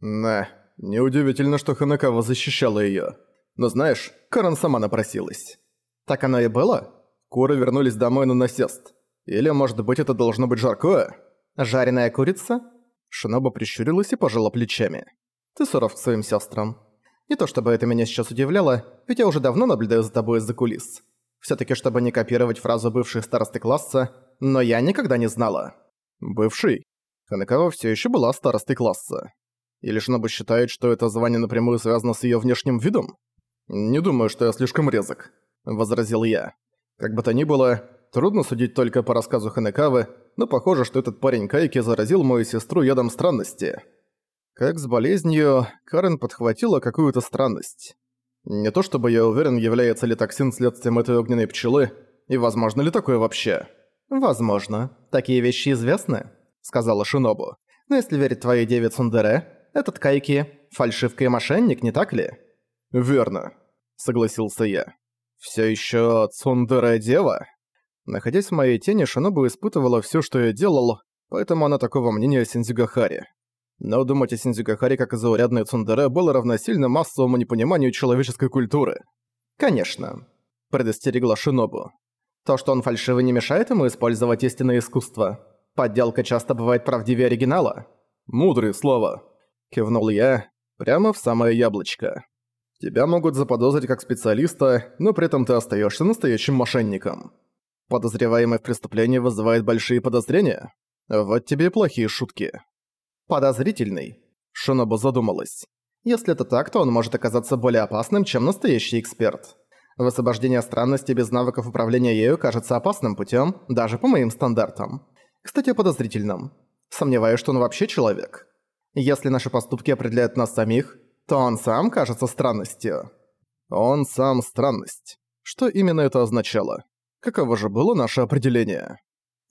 На, неудивительно, что Ханекава защищала её. Но знаешь, Карен сама напросилась. Так оно и было? Куры вернулись домой на насест. Или, может быть, это должно быть жаркое? Жареная курица? Шиноба прищурилась и пожала плечами. Ты суров к своим сёстрам. Не то чтобы это меня сейчас удивляло, ведь я уже давно наблюдаю за тобой из-за кулис. Всё-таки, чтобы не копировать фразу бывших старосты класса, но я никогда не знала. Бывший? Ханекава всё ещё была старостой класса. Или Шиноба считает, что это звание напрямую связано с её внешним видом? «Не думаю, что я слишком резок», — возразил я. Как бы то ни было, трудно судить только по рассказу Ханекавы, но похоже, что этот парень Кайки заразил мою сестру ядом странности. Как с болезнью, Карен подхватила какую-то странность. Не то чтобы я уверен, является ли токсин следствием этой огненной пчелы, и возможно ли такое вообще. «Возможно. Такие вещи известны», — сказала Шинобу. «Но если верить твоей деве Цундере, этот Кайки — фальшивка и мошенник, не так ли?» «Верно», — согласился я. «Всё ещё Цундере дева?» Находясь в моей тени, Шинобу испытывала всё, что я делал, поэтому она такого мнения о Синдзюгахаре. Но думать о Синдзюгахаре как о заурядной Цундере было равносильно массовому непониманию человеческой культуры. «Конечно», — предостерегла Шинобу. «То, что он фальшивый, не мешает ему использовать истинное искусство. Подделка часто бывает правдивее оригинала». «Мудрые слова», — кивнул я, прямо в самое яблочко. «Тебя могут заподозрить как специалиста, но при этом ты остаешься настоящим мошенником. Подозреваемый в преступлении вызывает большие подозрения. Вот тебе и плохие шутки». «Подозрительный», — Шиноба задумалась. «Если это так, то он может оказаться более опасным, чем настоящий эксперт». Высвобождение странности без навыков управления ею кажется опасным путем, даже по моим стандартам. Кстати, подозрительным. Сомневаюсь, что он вообще человек. Если наши поступки определяют нас самих, то он сам кажется странностью. Он сам странность. Что именно это означало? Каково же было наше определение?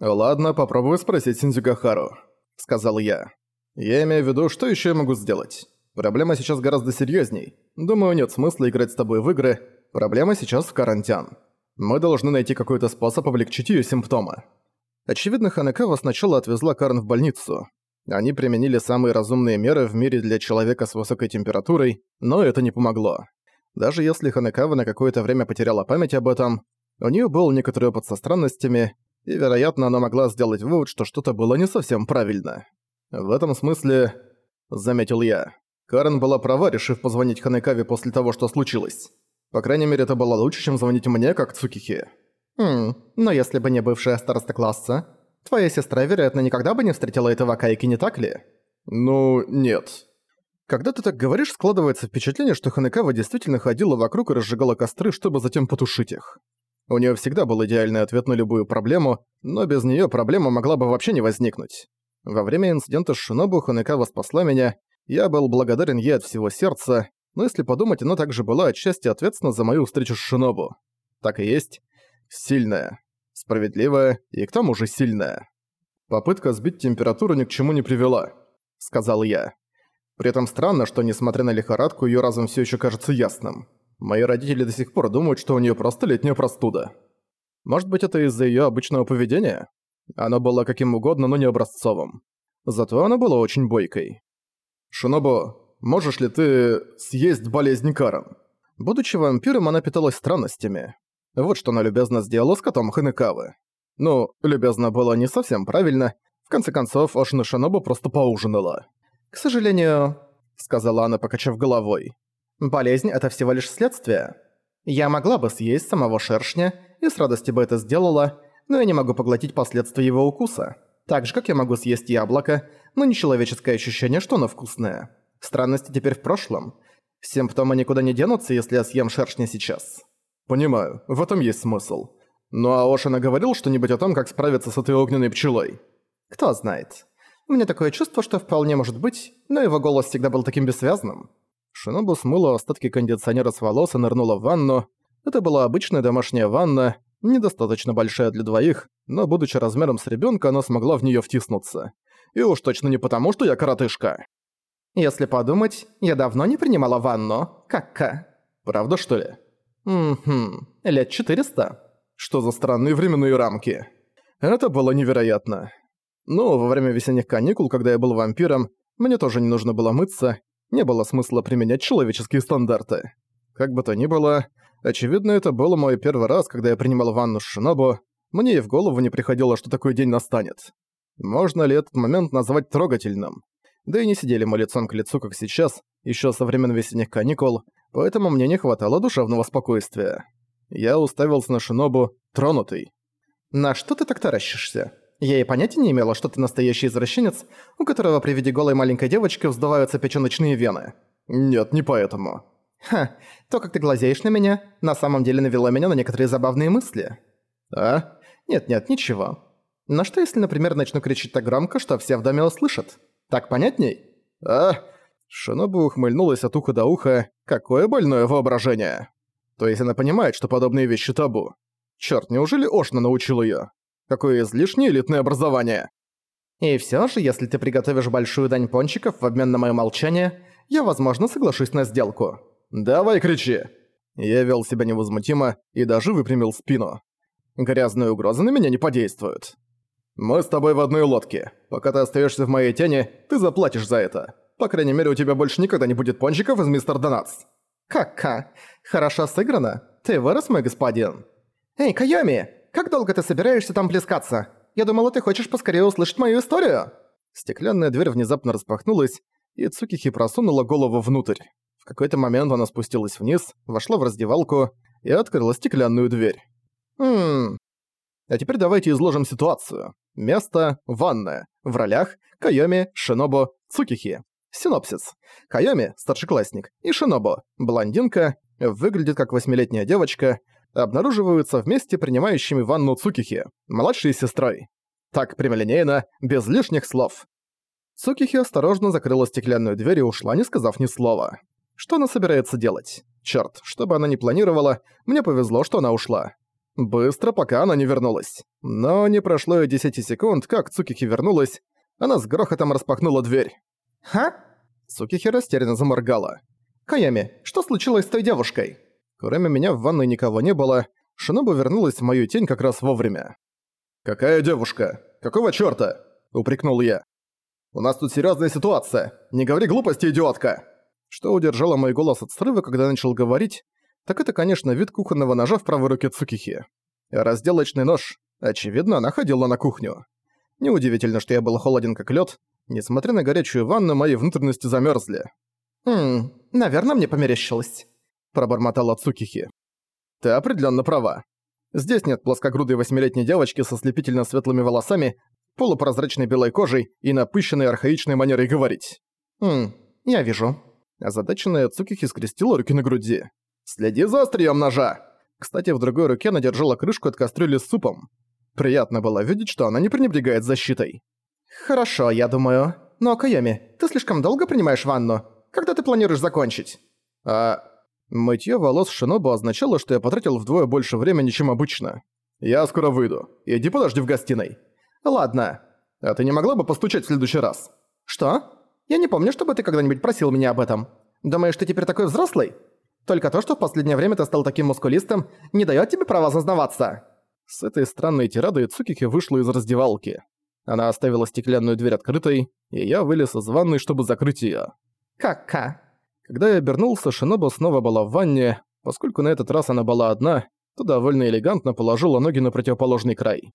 «Ладно, попробую спросить Синдзюгахару», — сказал я. «Я имею в виду, что еще я могу сделать? Проблема сейчас гораздо серьезней. Думаю, нет смысла играть с тобой в игры. Проблема сейчас в карантин. Мы должны найти какой-то способ облегчить ее симптомы». Очевидно, Ханекава сначала отвезла Карн в больницу. Они применили самые разумные меры в мире для человека с высокой температурой, но это не помогло. Даже если Ханекава на какое-то время потеряла память об этом, у нее был некоторый опыт со странностями, и, вероятно, она могла сделать вывод, что что-то было не совсем правильно. В этом смысле, заметил я, Карен была права, решив позвонить Ханекаве после того, что случилось. По крайней мере, это было лучше, чем звонить мне, как Цукихи. Хм, но если бы не бывшая староста класса, твоя сестра, вероятно, никогда бы не встретила этого Кайки, не так ли? Ну, нет. Когда ты так говоришь, складывается впечатление, что Ханекава действительно ходила вокруг и разжигала костры, чтобы затем потушить их. У нее всегда был идеальный ответ на любую проблему, но без нее проблема могла бы вообще не возникнуть. Во время инцидента с Шинобу Ханекава спасла меня, я был благодарен ей от всего сердца, но если подумать, она также была отчасти ответственна за мою встречу с Шинобу. Так и есть. Сильная. Справедливая и к тому же сильная. Попытка сбить температуру ни к чему не привела, сказал я. При этом странно, что несмотря на лихорадку, ее разум все еще кажется ясным. Мои родители до сих пор думают, что у нее просто летняя простуда. Может быть, это из-за ее обычного поведения? Оно было каким угодно, но не образцовым. Зато она была очень бойкой. «Шинобу, можешь ли ты съесть болезнь Карен?» Будучи вампиром, она питалась странностями. Вот что она любезно сделала с котом Ханекавы. Ну, любезно было не совсем правильно. В конце концов, Ошина Шинобу просто поужинала. «К сожалению», — сказала она, покачав головой, «болезнь — это всего лишь следствие. Я могла бы съесть самого шершня, и с радостью бы это сделала, но я не могу поглотить последствия его укуса. Так же, как я могу съесть яблоко, но нечеловеческое ощущение, что оно вкусное. Странности теперь в прошлом. Симптомы никуда не денутся, если я съем шершня сейчас. Понимаю, в этом есть смысл. Ну а Ошина говорил что-нибудь о том, как справиться с этой огненной пчелой? Кто знает. У меня такое чувство, что вполне может быть, но его голос всегда был таким бессвязным. Шинобу смыла остатки кондиционера с волос и нырнула в ванну. Это была обычная домашняя ванна, недостаточно большая для двоих, но будучи размером с ребенка, она смогла в нее втиснуться. И уж точно не потому, что я коротышка. Если подумать, я давно не принимала ванну. Как-ка. Правда, что ли? Угу. Лет 400. Что за странные временные рамки? Это было невероятно. Ну, во время весенних каникул, когда я был вампиром, Мне тоже не нужно было мыться, не было смысла применять человеческие стандарты. Как бы то ни было, очевидно, это был мой первый раз, когда я принимал ванну с Шинобу, мне и в голову не приходило, что такой день настанет. Можно ли этот момент назвать трогательным? Да и не сидели мы лицом к лицу, как сейчас, еще со времен весенних каникул, поэтому мне не хватало душевного спокойствия. Я уставился на Шинобу, тронутый. «На что ты так таращишься? Я и понятия не имела, что ты настоящий извращенец, у которого при виде голой маленькой девочки вздуваются печёночные вены». «Нет, не поэтому». «Ха, то, как ты глазеешь на меня, на самом деле навело меня на некоторые забавные мысли». «А?» «Нет-нет, ничего. Но что если, например, начну кричать так громко, что все в доме услышат? Так понятней?» «А?» Шинобу ухмыльнулась от уха до уха. «Какое больное воображение!» То есть она понимает, что подобные вещи табу. Чёрт, неужели Ошна научил её? Какое излишнее элитное образование. И всё же, если ты приготовишь большую дань пончиков в обмен на моё молчание, я, возможно, соглашусь на сделку. Давай кричи. Я вел себя невозмутимо и даже выпрямил спину. Грязные угрозы на меня не подействуют. Мы с тобой в одной лодке. Пока ты остаёшься в моей тени, ты заплатишь за это. По крайней мере, у тебя больше никогда не будет пончиков из мистер Донатс. «Ха-ха, хорошо сыграно. Ты вырос, мой господин». «Эй, Кайоми, как долго ты собираешься там плескаться? Я думала, ты хочешь поскорее услышать мою историю». Стеклянная дверь внезапно распахнулась, и Цукихи просунула голову внутрь. В какой-то момент она спустилась вниз, вошла в раздевалку и открыла стеклянную дверь. «Хм... А теперь давайте изложим ситуацию. Место – ванная. В ролях – Кайоми, Шинобо, Цукихи. Синопсис. Кайоми, старшеклассник, и Шинобо, блондинка, выглядит как восьмилетняя девочка, обнаруживаются вместе принимающими ванну Цукихи, младшей сестрой. Так прямолинейно, без лишних слов. Цукихи осторожно закрыла стеклянную дверь и ушла, не сказав ни слова. Что она собирается делать? Чёрт, что бы она ни планировала, мне повезло, что она ушла. Быстро, пока она не вернулась. Но не прошло и 10 секунд, как Цукихи вернулась, она с грохотом распахнула дверь. «Ха?» Сукихи растерянно заморгала. «Каями, что случилось с той девушкой?» Кроме меня в ванной никого не было, Шинобу вернулась в мою тень как раз вовремя. «Какая девушка? Какого чёрта?» – упрекнул я. «У нас тут серьёзная ситуация. Не говори глупости, идиотка!» Что удержало мой голос от срыва, когда начал говорить, так это, конечно, вид кухонного ножа в правой руке Цукихи. Разделочный нож. Очевидно, она ходила на кухню. Неудивительно, что я был холоден как лёд, Несмотря на горячую ванну, мои внутренности замерзли. «Хм, наверное, мне померещилось», – пробормотала Цукихи. «Ты определенно права. Здесь нет плоскогрудой восьмилетней девочки со слепительно светлыми волосами, полупрозрачной белой кожей и напыщенной архаичной манерой говорить». «Хм, я вижу». Озадаченная Цукихи скрестила руки на груди. «Следи за острием ножа!» Кстати, в другой руке она держала крышку от кастрюли с супом. Приятно было видеть, что она не пренебрегает защитой. «Хорошо, я думаю. Но, Кайоми, ты слишком долго принимаешь ванну? Когда ты планируешь закончить?» «А...» Мытье волос Шинобу означало, что я потратил вдвое больше времени, чем обычно. «Я скоро выйду. Иди подожди в гостиной». «Ладно. А ты не могла бы постучать в следующий раз?» «Что? Я не помню, чтобы ты когда-нибудь просил меня об этом. Думаешь, ты теперь такой взрослый? Только то, что в последнее время ты стал таким мускулистым, не даёт тебе права зазнаваться». С этой странной тирадой Цукики вышла из раздевалки. Она оставила стеклянную дверь открытой, и я вылез из ванной, чтобы закрыть её. Ка-ка. Когда я обернулся, Шиноба снова была в ванне. Поскольку на этот раз она была одна, то довольно элегантно положила ноги на противоположный край.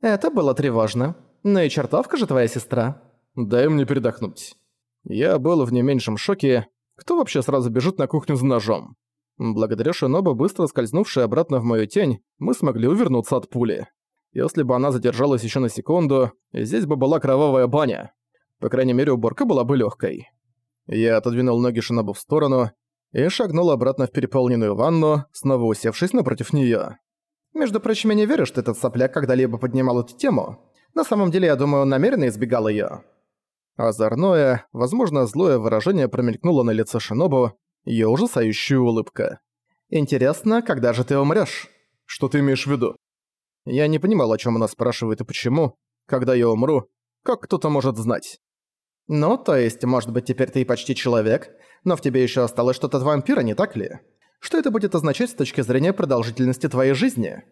«Это было тревожно. Ну и чертовка же твоя сестра». «Дай мне передохнуть». Я был в не меньшем шоке. Кто вообще сразу бежит на кухню за ножом? Благодаря Шиноба, быстро скользнувшей обратно в мою тень, мы смогли увернуться от пули. Если бы она задержалась еще на секунду, здесь бы была кровавая баня. По крайней мере, уборка была бы легкой. Я отодвинул ноги Шинобу в сторону и шагнул обратно в переполненную ванну, снова усевшись напротив нее. Между прочим, я не верю, что этот сопляк когда-либо поднимал эту тему. На самом деле, я думаю, он намеренно избегал ее. Озорное, возможно, злое выражение промелькнуло на лице Шинобу, ее ужасающая улыбка. «Интересно, когда же ты умрёшь?» «Что ты имеешь в виду?» Я не понимал, о чем она спрашивает и почему. Когда я умру, как кто-то может знать? Ну, то есть, может быть, теперь ты и почти человек, но в тебе еще осталось что-то от вампира, не так ли? Что это будет означать с точки зрения продолжительности твоей жизни?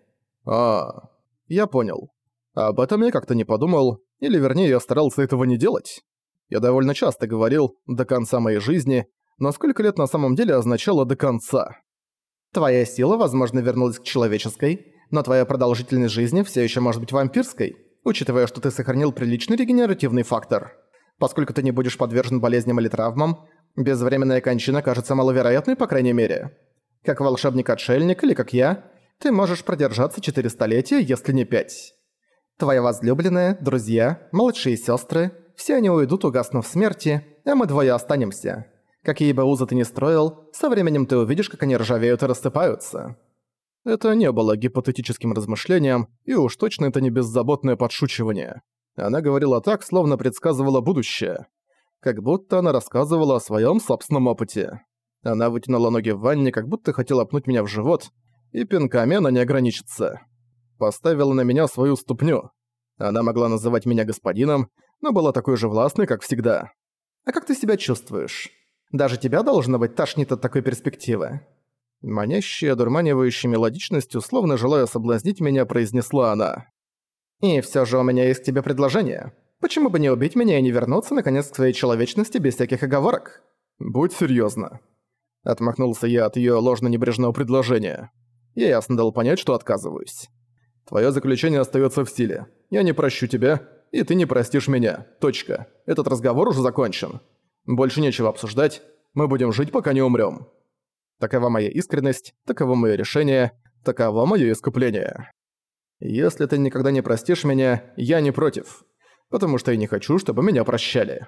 А, я понял. Об этом я как-то не подумал, или вернее, я старался этого не делать. Я довольно часто говорил «до конца моей жизни», но сколько лет на самом деле означало «до конца». Твоя сила, возможно, вернулась к человеческой, но твоя продолжительность жизни все еще может быть вампирской, учитывая, что ты сохранил приличный регенеративный фактор. Поскольку ты не будешь подвержен болезням или травмам, безвременная кончина кажется маловероятной, по крайней мере. Как волшебник-отшельник или как я, ты можешь продержаться четыре столетия, если не пять. Твоя возлюбленная, друзья, младшие сестры, все они уйдут, угаснув в смерти, а мы двое останемся. Какие бы узы ты ни строил, со временем ты увидишь, как они ржавеют и рассыпаются. Это не было гипотетическим размышлением, и уж точно это не беззаботное подшучивание. Она говорила так, словно предсказывала будущее. Как будто она рассказывала о своем собственном опыте. Она вытянула ноги в ванне, как будто хотела пнуть меня в живот, и пинками она не ограничится. Поставила на меня свою ступню. Она могла называть меня господином, но была такой же властной, как всегда. «А как ты себя чувствуешь? Даже тебя должно быть тошнит от такой перспективы». Манящая, дурманивающей мелодичностью, словно желая соблазнить меня, произнесла она. «И всё же у меня есть к тебе предложение. Почему бы не убить меня и не вернуться, наконец, к своей человечности без всяких оговорок?» «Будь серьёзна». Отмахнулся я от её ложно-небрежного предложения. Я ясно дал понять, что отказываюсь. Твое заключение остается в силе. Я не прощу тебя, и ты не простишь меня. Точка. Этот разговор уже закончен. Больше нечего обсуждать. Мы будем жить, пока не умрем. Такова моя искренность, таково мое решение, таково мое искупление. Если ты никогда не простишь меня, я не против. Потому что я не хочу, чтобы меня прощали.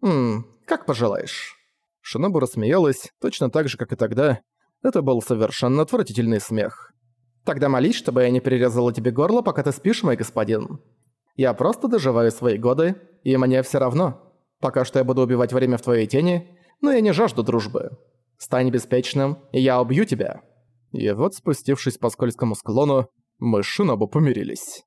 Ммм, как пожелаешь. Шинобу рассмеялась, точно так же, как и тогда. Это был совершенно отвратительный смех. Тогда молись, чтобы я не перерезала тебе горло, пока ты спишь, мой господин. Я просто доживаю свои годы, и мне все равно. Пока что я буду убивать время в твоей тени, но я не жажду дружбы. Стань беспечным, и я убью тебя». И вот, спустившись по скользкому склону, мы с Шинобу помирились.